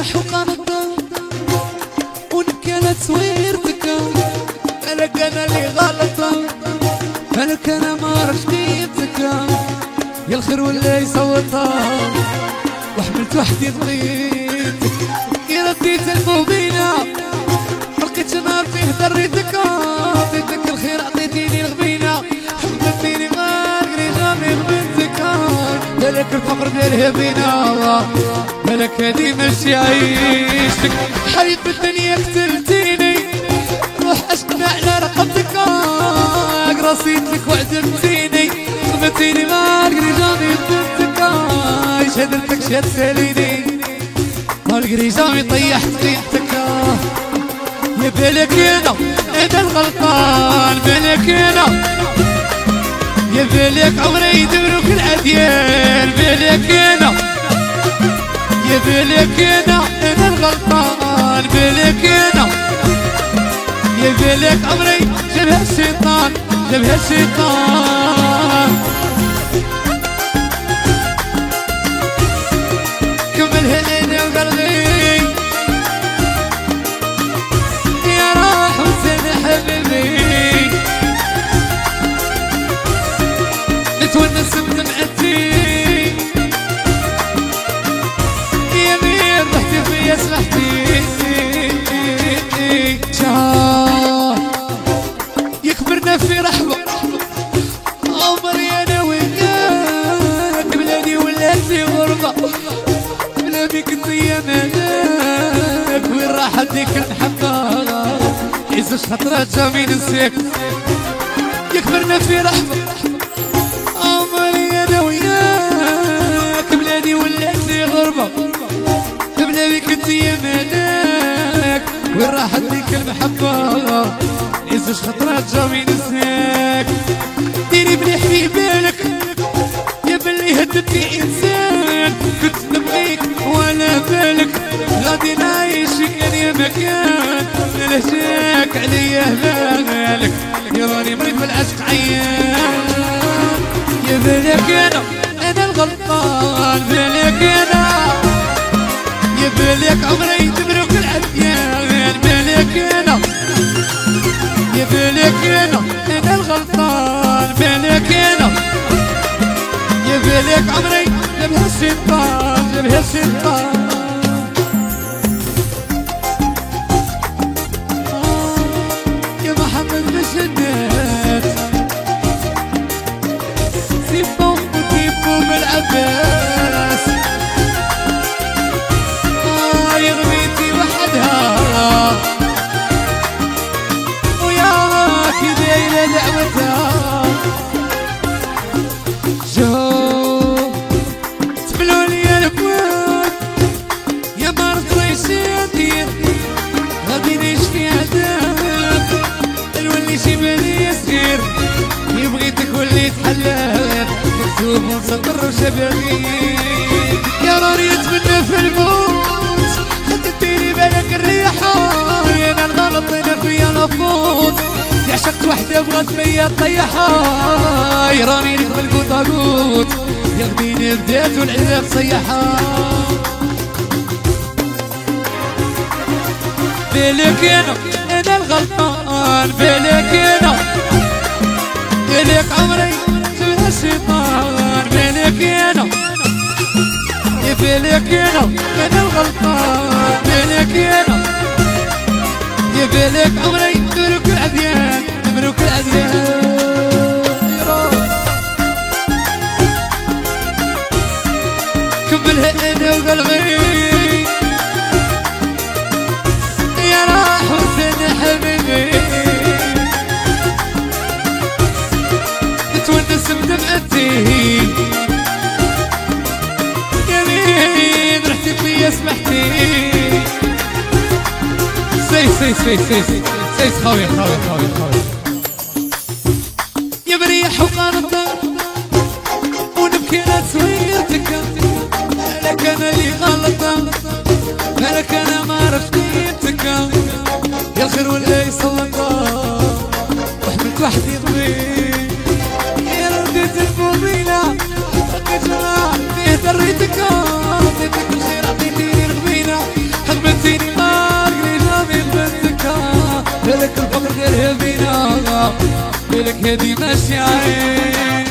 وقنطة ونبكي على تصويرتك مالك أنا اللي غلطة؟ مالك أنا ما رشديتك يا الخير ولا يصوتها. وحملت وحدي ضغيتك يا رديت المبينة لقيت نار فيه دريتك عطيتك الخير عطيتيني الغبينة. حببتيني ما قريت غامي بنتك مالك الفقر بالهبينة مالك هدي ماشي عيشتك حريت بالدنيا قتلتيني. روح اشكنا على رقبتك. رصيت لك وعدمتيني غبتيني ما قريت غامي بنتك شهدتك شهد ساليني. ما قريت غامي طيحت قيمتك يا بالك أنا أنا الغلطان. بالك أنا يا بالك عمري يدبرك الأديان. بالك بالك أنا الغلطان بالك أنا يا بالك عمري جابها الشيطان جابها الشيطان. يكبرنا في رحبة عمري أنا وياك بلادي ولاتي غربة. بلا بيك الدنيا ملاك وين راحت ديك المحبة عزش خطرات جامي نسيك يكبرنا في رحبة عمري أنا وياك بلادي ولاتي غربة. بلا بيك الدنيا ملاك وين راحت ديك المحبة عزش خطرات جامي نسيك. ديري مليح في بالك يا بلي هدتني إنسان. كنت نبغيك ولا بالك غادي نعيش يا مكان. نلهجاك عليا بالك يا راني مريض بالعشق عيان. يا بالك أنا أنا الغلطان. بالك أنا يا بالك عمري تبرك العديان. بالك أنا يا بالك أنا أنا الغلطان بالك أنا يا بالك عمري جابها الشيطان جابها الشيطان آه، يا محمد مشدات سيبو وكيبو بالعباس وليت حلال مكتوب ومسطر وشبابي يا راني اتمنى في الموت. خدتيني بالك الريحة أنا الغلط أنا فيا نفوت عشقت وحدة بغات فيا طيحة يا راني لك بالقطاقوت ياخديني بدات والعذاب صيحة. بالك أنا أنا الغلطان. بالك أنا بالك عمري. الشيطان بالك أنا يا بالك أنا أنا الغلطان بالك أنا يا بالك عمري تمرك الاديان تمرك الاديان كملها أنا وقلبي يا مين رحتي فيا سمحتي. سيس سيس سيس سيس سيس خوي خوي خوي خوي يا مريح وقانطة ونبكي على تصويرتك لك أنا اللي غلطة لك أنا ما عرفت قيمتك. يا الخير ولا يسلطة وحملت وحدي ضمير. مريتك عطيتك كل شي عطيتيني رغبينة حبتيني ما لقيت بنتك بالك الفقر غير هبينة بالك هدي ماشي عين